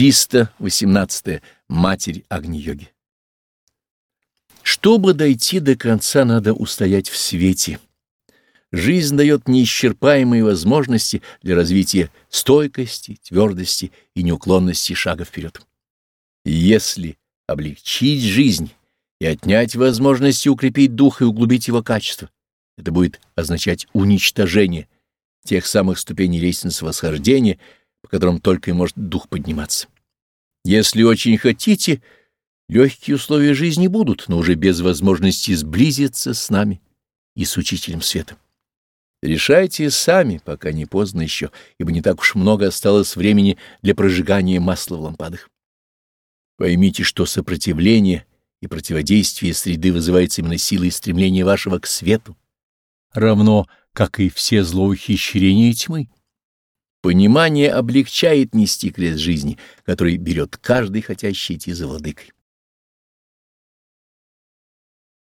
318. Матерь Агни-йоги. Чтобы дойти до конца, надо устоять в свете. Жизнь дает неисчерпаемые возможности для развития стойкости, твердости и неуклонности шага вперед. Если облегчить жизнь и отнять возможности укрепить дух и углубить его качество, это будет означать уничтожение тех самых ступеней лестницы восхождения, по которым только и может дух подниматься. Если очень хотите, легкие условия жизни будут, но уже без возможности сблизиться с нами и с Учителем Света. Решайте сами, пока не поздно еще, ибо не так уж много осталось времени для прожигания масла в лампадах. Поймите, что сопротивление и противодействие среды вызывается именно силой стремления вашего к свету, равно как и все злоухищрения тьмы. Понимание облегчает нести крест жизни, который берет каждый, хотящий идти за владыкой.